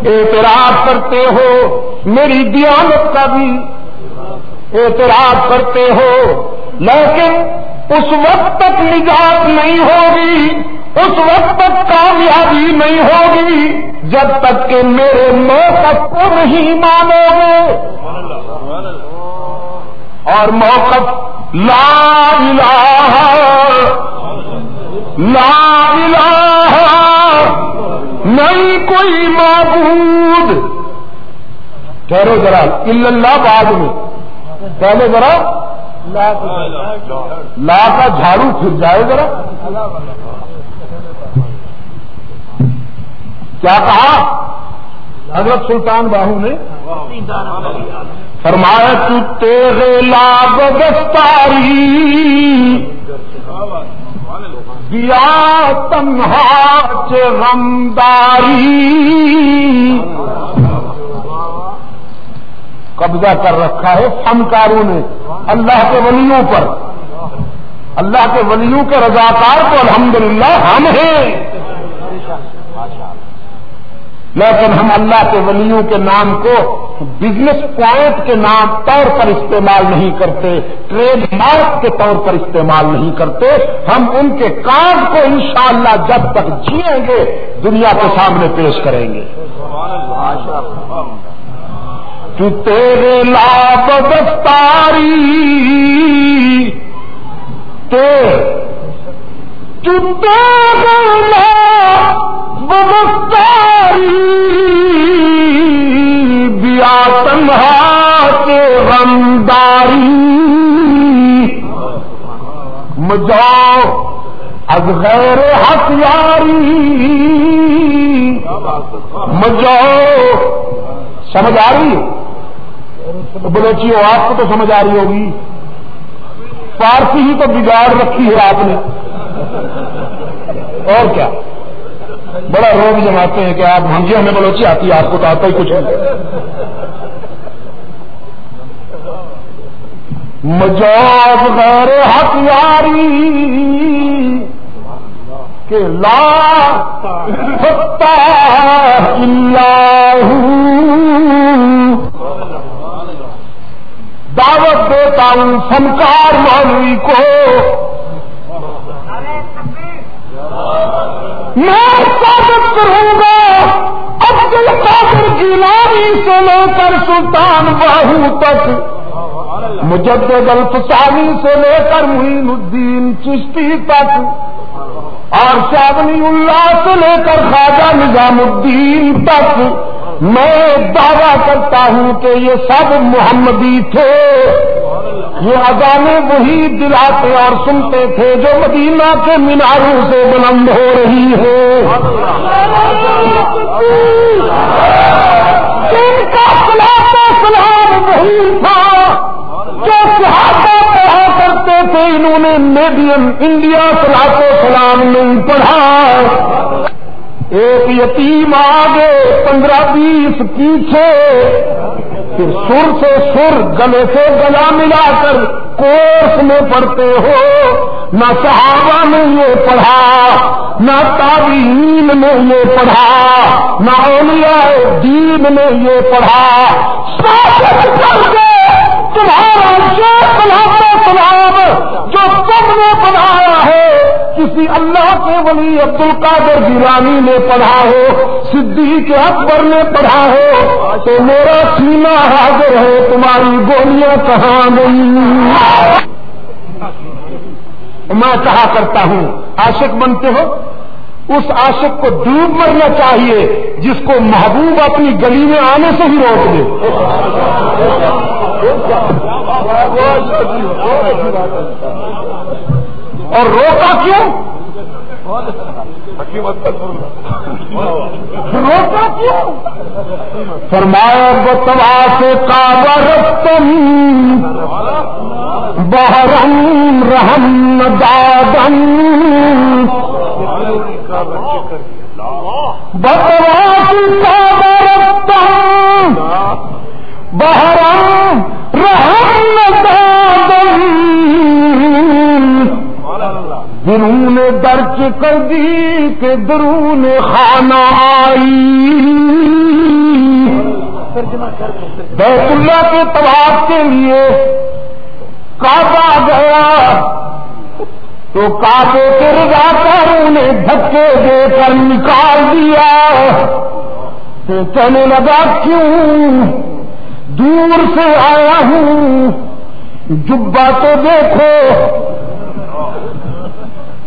اعتراف کرتے ہو۔ میری دیانت کا بھی اعتراف کرتے ہو۔ لیکن اس وقت تک نجات نہیں ہوگی۔ اس وقت تک کامیابی نہیں ہوگی۔ جب تک کہ میرے موقف کو نہیں مانو گے۔ اور موقف لا الہ لا الہ نہیں کوئی معبود۔ ٹھہرو ذرا اللہ بعد میں۔ پہلے ذرا۔ لا کا جھاڑو پھر جائے ذرا۔ کیا کہا؟ حضرت سلطان باہو نے فرمایا، تو تیرے لاگ دستاری دیا تنہا غمداری. قبضہ کر رکھا ہے فنکاروں نے اللہ کے ولیوں پر۔ اللہ کے ولیوں کے رضاکار تو الحمدللہ ہم ہیں۔ لیکن ہم اللہ کے ولیوں کے نام کو بزنس پوائنٹ کے نام طور پر استعمال نہیں کرتے ٹریڈ مارک کے طور پر استعمال نہیں کرتے، ہم ان کے کام کو انشاءاللہ جب تک جیئیں گے، دنیا کے سامنے پیش کریں گے۔ تو تیرے لاپ دستاری تو تیرے لاپ دستاری۔ بیا تنہا کے غمداری۔ مجاؤ از غیر ہتھیاری۔ مجاؤ سمجھ آ رہی بلوچی جی، ہو آپ کو تو سمجھ آ رہی ہوگی۔ فارسی ہی تو بگاڑ رکھی ہے آپ نے۔ اور کیا؟ بڑا روگ جماتے ہیں کہ آپ ہنجی ہمیں بلوچی آتی ہے، آپ کو تو آتا ہی کچھ مجاز غیر ہتھیاری کہ لا سکتا اللہ دعوت دیتا ہوں فنکار مولوی کو۔ میں ثابت کروں گا عبد القادر جیلانی سے لے کر سلطان باہو تک، مجدد الفسانی سے لے کر معین الدین چشتی تک، اور شادنی اللہ سے لے کر خواجہ نظام الدین تک۔ میں دعویٰ کرتا ہوں کہ یہ سب محمدی تھے۔ یہ اذانیں وہی دلاتے اور سنتے تھے جو مدینہ کے میناروں سے بلند ہو رہی ہے ان کا سلام سلام وہی تھا۔ جو صحابہ پڑھا کرتے تھے، انہوں نے میڈیم انڈیا سلاط و سلام نہیں پڑھا۔ ایک یتیم آگے، پندرہ بیس پیچھے۔ پھر سر سے سر گلے سے گلا ملا کر کورس میں پڑھتے ہو، نہ صحابہ نے یہ پڑھا، نہ تعلیم نے یہ پڑھا، نہ اولیاء دین نے یہ پڑھا۔ کر کے تمہارا جو سلام جو تم نے پڑھایا ہے کسی اللہ کے ولی عبد القادر گیرانی نے پڑھا ہو، صدیق اکبر نے پڑھا ہو، تو میرا سینا حاضر ہے، تمہاری گولیاں کہاں گئی میں کہا کرتا ہوں، عاشق بنتے ہو، اس عاشق کو ڈوب مرنا چاہیے، جس کو محبوب اپنی گلی میں آنے سے ہی روک دے۔ اور روکا کیوں؟ روکا کیوں؟ فرمایا بتوا سے کابر تم بحرم رحم دادم بہرام درون درچ کر دی کہ درون خانہ آئی۔ بیت اللہ کے طواف کے لیے کعبہ گیا۔ تو کعبے کے رضا کاروں نے دھکے دے کر نکال دیا۔ تو کہنے لگا، کیوں دور سے آیا ہوں؟ جبا تو دیکھو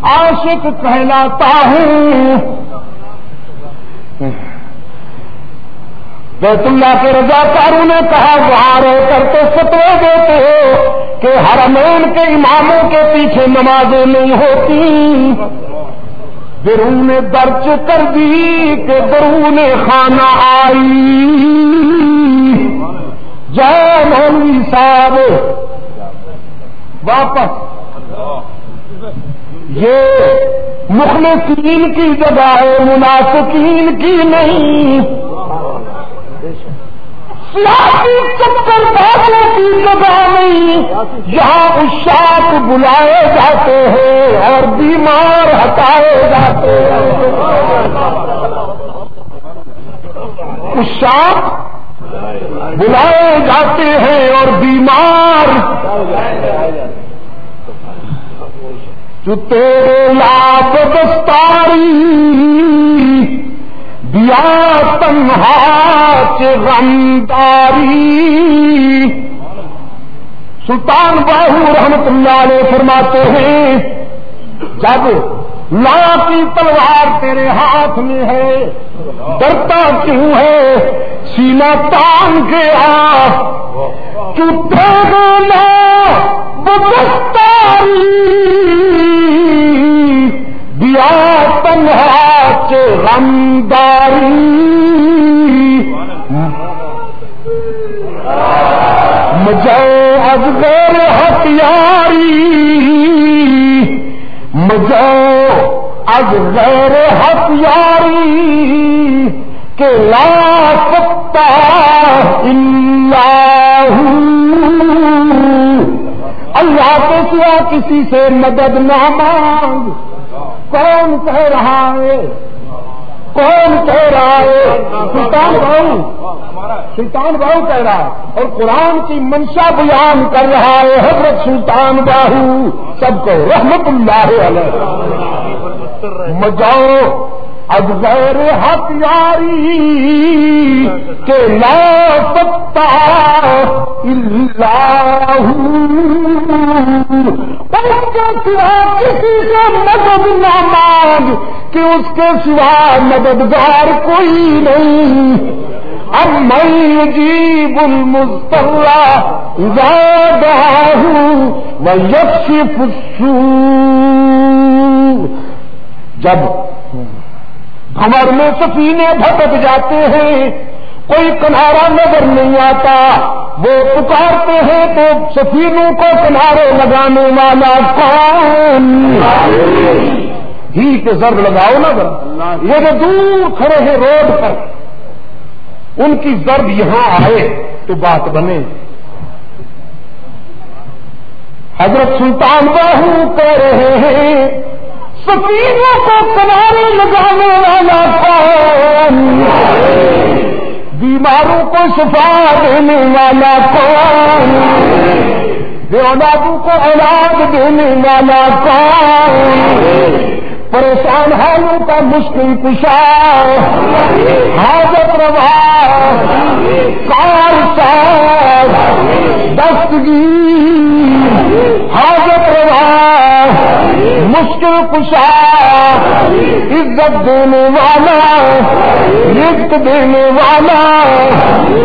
عاشق کہلاتا ہوں۔ بیت اللہ کے رضا کاروں نے کہا وہاں رہ کر تو فتوے دیتے ہو کہ حرمین کے اماموں کے پیچھے نمازیں نہیں ہوتی۔ درون درج کر دی کہ درون خانہ آئی۔ جے مولوی صاحب، واپس۔ یہ مخلصین کی جگہ ہے، منافقین کی نہیں۔ سیاسی چکر بھاگنے کی جگہ نہیں۔ یہاں اشاک بلائے جاتے ہیں اور بیمار ہٹائے جاتے ہیں۔ اشاک بلائے جاتے ہیں اور بیمار جو تیرے لاپ دستاری، دیا تنہا غمداری۔ سلطان باہو رحمت اللہ علیہ فرماتے ہیں، جب لا کی تلوار تیرے ہاتھ میں ہے، ڈرتا کیوں ہے؟ سینا تان کے آ چوٹے گانا بدستاری دیا تنہا کے مجھے از غیر ہتھیاری۔ مجھے از غیر ہتھیاری کہ لا سکتا اللہ اللہ کے سوا کسی سے مدد نہ مانگ۔ کون کہہ رہا ہے؟ کون کہہ رہا ہے؟ سلطان بہو سلطان بہو کہہ رہا ہے اور قرآن کی منشا بیان کر رہا ہے، حضرت سلطان باہو سب کو رحمت اللہ علیہ۔ مجاؤ اب غیر ہتھیاری کے لا سکتا اللہ کے سوا کسی سے مدد نہ مانگ کہ اس کے سوا مددگار کوئی نہیں۔ اب میں جیب المستلہ زیادہ ہوں میں یکشف جب ہمر میں سفینے بھٹک جاتے ہیں، کوئی کنارا نظر نہیں آتا۔ وہ پکارتے ہیں تو سفینوں کو کنارے لگانے والا کون؟ ہی کے ضرب لگاؤ نا ذرا یہ جو دور کھڑے ہیں روڈ پر، ان کی ضرب یہاں آئے تو بات بنے۔ حضرت سلطان باہو کہہ رہے ہیں، سفینوں کو کنارے لگانے والا کون؟ بیماروں کو شفا دینے والا کون؟ بے اولادوں کو اولاد دینے والا کون؟ پریشان حالوں کا مشکل کشا حاضر روا، کار سار دستگیر حاضر روا۔ مشکل کشا عزت دینے والا رزق دینے والا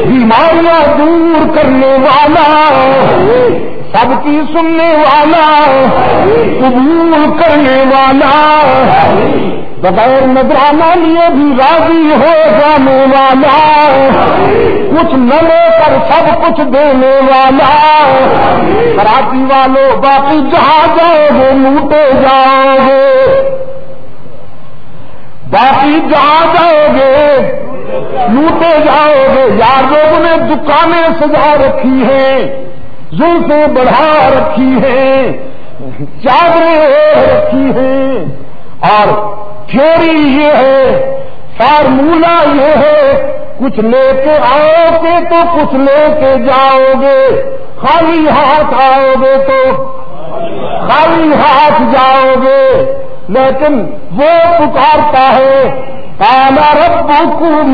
بیماریاں دور کرنے والا۔ سب کی سننے والا، قبول کرنے والا۔ بغیر نظرانہ لیے بھی راضی ہو جانے والا۔ کچھ نہ لے کر سب کچھ دینے والا۔ کراچی والوں باقی جہاں جاؤ گے، لوٹے جاؤ گے۔ باقی جہاں جاؤ گے، لوٹے جاؤ گے۔ یار لوگوں نے دکانیں سجا رکھی ہیں۔ زلفیں بڑھا رکھی ہیں، چادریں رکھی ہیں۔ اور تھیوری یہ ہے، فارمولا یہ ہے، کچھ لے کے آؤ گے تو کچھ لے کے جاؤ گے خالی ہاتھ آؤ گے تو خالی ہاتھ جاؤ گے لیکن وہ پکارتا ہے کالا رب کم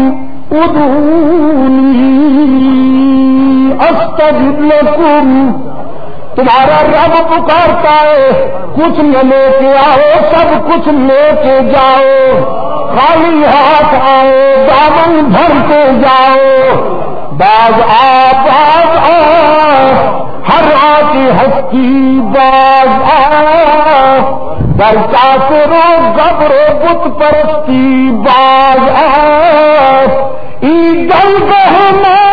لکم تمہارا رب پکارتا ہے. کچھ نہ لے کے آؤ، سب کچھ لے کے جاؤ. خالی ہاتھ آؤ، دامن بھر کے جاؤ. باز آ باز آ ہر آتی ہستی باز آ در رو گبرو بت پرستی باز ای دل گہنا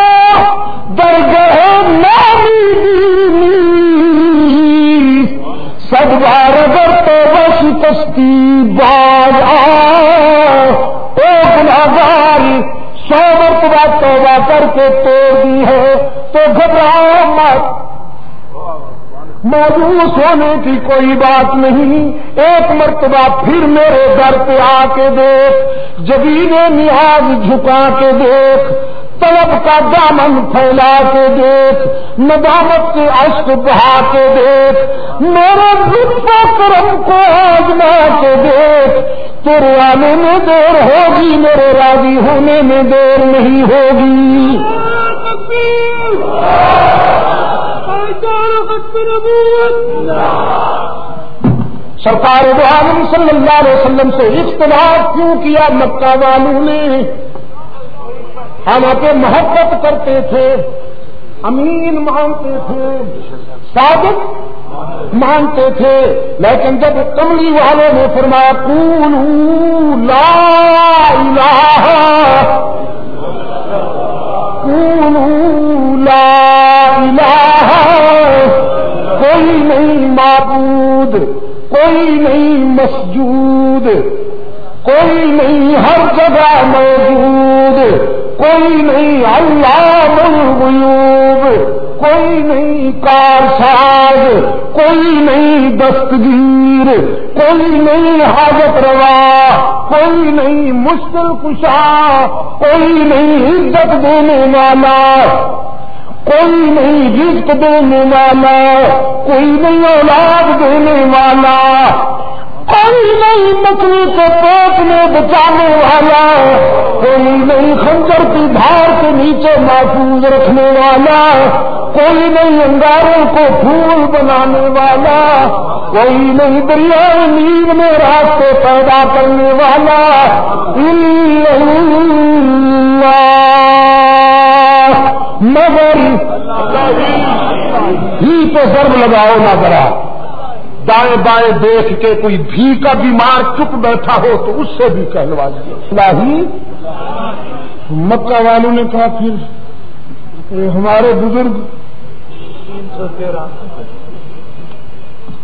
سب بار اگر تو بس کشتی باز ایک سو مرتبہ توبہ کر کے توڑ دی ہے، تو گھبراؤ مت۔ مایوس ہونے کی کوئی بات نہیں، ایک مرتبہ پھر میرے در پہ آ کے دیکھ جبین نیاز جھکا کے دیکھ۔ طلب کا دامن پھیلا کے دیکھ، ندامت کے اشک بہا کے دیکھ، میرے لطف و کرم کو آزما کے دیکھ، تیرے آنے میں دیر ہوگی، میرے راضی ہونے میں دیر نہیں ہوگی۔ سرکار عالم صلی اللہ علیہ وسلم سے اختلاف کیوں کیا؟ مکہ والوں نے حالانکہ محبت کرتے تھے، امین مانتے تھے، صادق مانتے تھے، لیکن جب کملی والوں نے فرمایا پول لا الہ لا کوئی نہیں معبود، کوئی نہیں مسجود، کوئی نہیں ہر جگہ موجود۔ کوئی نہیں، اللہ الغیوب کوئی نہیں کار ساز کوئی نہیں دستگیر، کوئی نہیں حاجت روا، کوئی نہیں مشکل کشا، کوئی نہیں عزت دینے والا، کوئی نہیں رزق دینے والا، کوئی نہیں اولاد دینے والا کوئی نہیں مچھلی کو پیٹ میں بچانے والا، کوئی نہیں خنجر کی دھار کے نیچے محفوظ رکھنے والا، کوئی نہیں انگاروں کو پھول بنانے والا، کوئی نہیں دریا نیند میں راستے پیدا کرنے والا۔ مگر ہی پہ ضرب لگاؤ نہ ذرا۔ دائیں بائیں دیکھ کے کوئی بھی کا بیمار چپ بیٹھا ہو تو اس سے بھی کہلوا دیا مکہ والوں نے کہا پھر ہمارے بزرگ،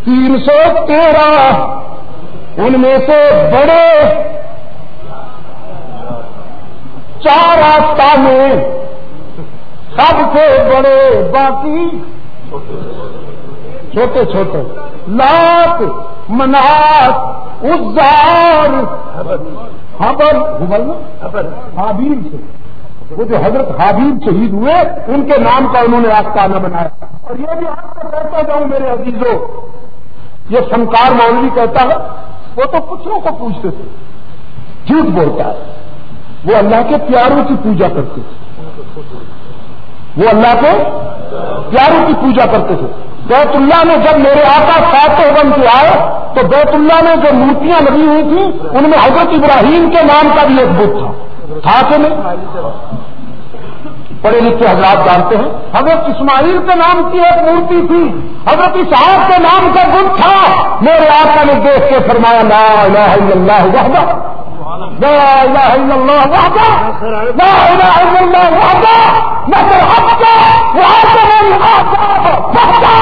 تین سو تیرہ، ان میں سے بڑے چار آستانے سب سے بڑے باقی چھوٹے چھوٹے۔ لات مناس ازار حبر حابیل سے۔ وہ جو حضرت حابیل شہید ہوئے، ان کے نام کا انہوں نے آستانہ بنایا۔ اور یہ بھی آپ کو کہتا جاؤں میرے عزیزوں، یہ فنکار مولوی کہتا ہے، وہ تو پتھروں کو پوچھتے تھے۔ جھوٹ بولتا ہے۔ وہ اللہ کے پیاروں کی پوجا کرتے تھے۔ وہ اللہ کو پیاروں کی پوجا کرتے تھے۔ بیت اللہ میں جب میرے آقا سات بن کے آئے، تو بیت اللہ میں جو مورتیاں لگی ہوئی تھیں، ان میں حضرت ابراہیم کے نام کا بھی ایک بت تھا۔ تھا کہ نہیں؟ پڑھے لکھے حضرات جانتے ہیں۔ حضرت اسماعیل کے نام کی ایک مورتی تھی۔ حضرت صاحب کے نام کا بت تھا۔ میرے آقا نے دیکھ کے فرمایا، لا الہ الا اللہ وحدہ۔ لا اله الا الله وحده. لا اله الا الله وحده. نصر حقه وعدم العذاب وحده.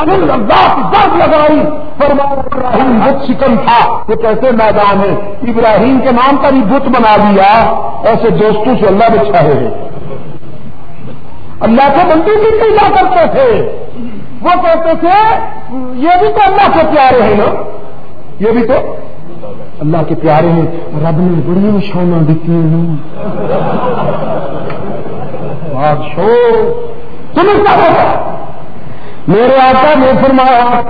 انل اللہ کی درد لگائی فرمایا ابراہیم بت شکن تھا. یہ کیسے میدان ہے؟ ابراہیم کے نام کا بھی بت بنا دیا. ایسے دوستوں سے اللہ بچا ہے. اللہ کے بندی بھی پوجا کرتے تھے. وہ کہتے تھے، یہ بھی تو اللہ کے پیارے ہیں نا؟ یہ بھی تو اللہ کے پیارے ہیں، رب نے بڑی شونا دیتی شو تمہیں کیا ہوگا میرے آقا نے فرمایا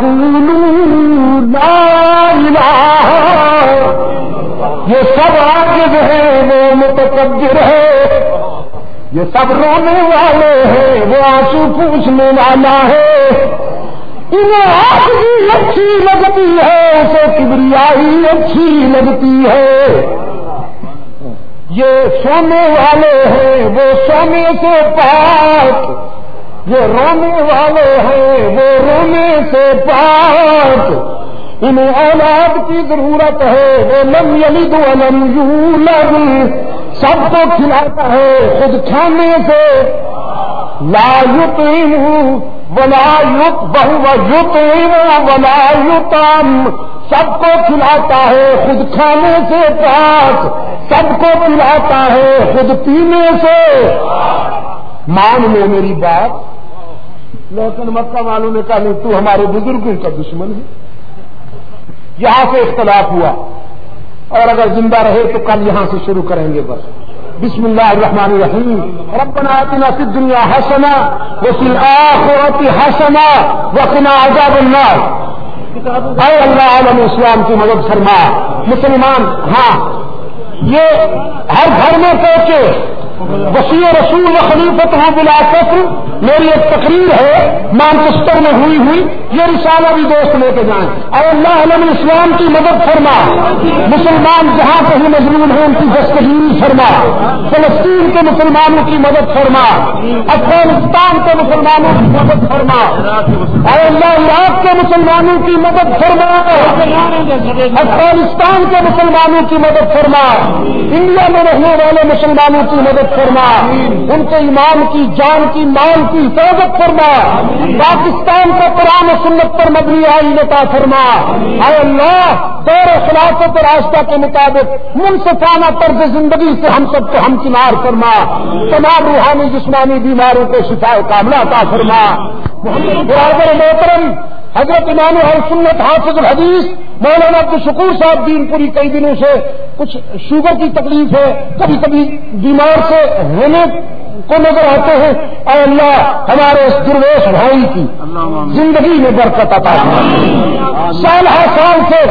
یہ سب آج ہے وہ متقبر ہے یہ سب رونے والے ہیں، وہ آنسو پوچھنے والا ہے۔ انہیں اچھی لگتی ہے، اسے کبریائی اچھی لگتی ہے۔ یہ سونے والے ہیں، وہ سونے سے پاک۔ یہ رونے والے ہیں، وہ رونے سے پاک۔ انہیں اولاد کی ضرورت ہے، وہ لم یلد ولم یولد۔ سب کو کھلاتا ہے، خود کھانے سے۔ لا یطعم ولا یت بہو یطعم ولا یطعم سب کو کھلاتا ہے خود کھانے سے پاک. سب کو پلاتا ہے خود پینے سے. مان لو میری بات. لیکن مکہ والوں نے کہا، نہیں، تو ہمارے بزرگوں کا دشمن ہے. یہاں سے اختلاف ہوا. اور اگر زندہ رہے تو کل یہاں سے شروع کریں گے بس. بسم اللہ الرحمن الرحيم ربنا آتنا في الدنيا حسنة وفي الآخرة حسنة وقنا عذاب النار. اے اللہ عالم اسلام کی مدد فرما. مسلمان ہاں یہ ہر گھر میں پہنچے وسیع رسول و خلیفت ہوں بلا فکر میری ایک تقریر ہے، مانچسٹر میں ہوئی ہوئی، یہ رسالہ بھی دوست لے کے جائیں۔ اور اللہ علم اسلام کی مدد فرما۔ مسلمان جہاں کہیں مضمون ہیں، ان کی دستگیری فرما۔ فلسطین کے مسلمانوں کی مدد فرما۔ افغانستان کے مسلمانوں کی مدد فرما۔ اور اللہ عراق کے مسلمانوں کی مدد فرما۔ افغانستان کے مسلمانوں کی مدد فرما۔ انڈیا میں رہنے والے مسلمانوں کی مدد فرما۔ ان کے ایمان کی جان کی مان کی حفاظت فرما۔ پاکستان کو قرآن و سنت پر مبنی آئی نتا فرما۔ اے اللہ، دور خلافت راستہ کے مطابق منصفانہ طرز زندگی سے ہم سب کو ہم کنار فرما۔ تمام روحانی جسمانی بیماروں کو شفا کاملہ کا فرما۔ برابر محترم حضرت امام اور سنت حافظ الحدیث مولانا عبد الشکور صاحب دین پوری کئی دنوں سے کچھ شوگر کی تکلیف ہے، کبھی کبھی بیمار سے ہونے کو نظر آتے ہیں۔ اے اللہ، ہمارے اس درویش بھائی کی زندگی میں برکت عطا سال ہر سال سے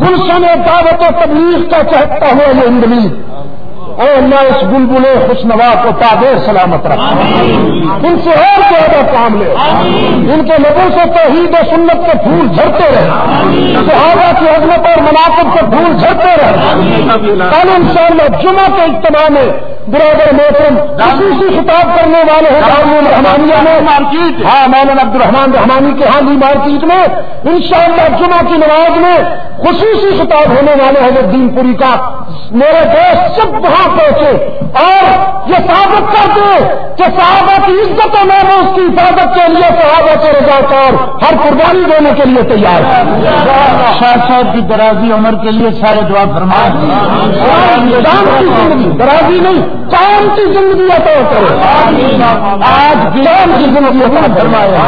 گلشن دعوت و تبلیغ کا چہتا ہوا یہ زندگی اے اللہ اس بلبلے خوش نوا کو تابیر سلامت رکھ ان سے اور زیادہ کام لے۔ ان کے لوگوں سے توحید و سنت کے پھول جھڑتے رہے۔ صحابہ کی عظمت اور مناسب کے پھول جھڑتے رہے۔ کل ان شاء اللہ جمعہ کے اجتماع میں برادر محترم خصوصی خطاب کرنے والے ہیں دارال رحمانیہ میں۔ مارکیٹ۔ ہاں مولانا عبد الرحمان رحمانی کے ہاں بھی مارکیٹ میں۔ ان شاء اللہ جمعہ کی نماز میں خصوصی خطاب ہونے والے ہیں دین پوری کا۔ میرے دوست سب وہاں پہنچے اور یہ ثابت کر دے کہ صحابہ کی عزت و محروس کی حفاظت کے لیے صحابہ کے رضا کار ہر قربانی دینے کے لیے تیار ہے۔ شاہ صاحب کی درازی عمر کے لیے سارے دعا فرما۔ درازی نہیں کام کی زندگی عطا کرے۔ آج گلام کی زندگی عطا فرمائے۔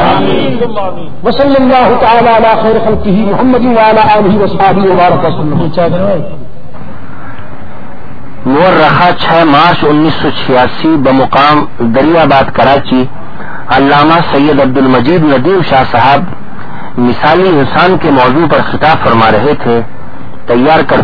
وصلی اللہ تعالی علی خیر خلقہ محمد وعلی آلہ وصحابہ وبارک وسلم۔ مور رہا چھ مارچ انیس سو چھیاسی بمقام دریا آباد کراچی، علامہ سید عبد المجید ندیم شاہ صاحب مثالی انسان کے موضوع پر خطاب فرما رہے تھے، تیار کر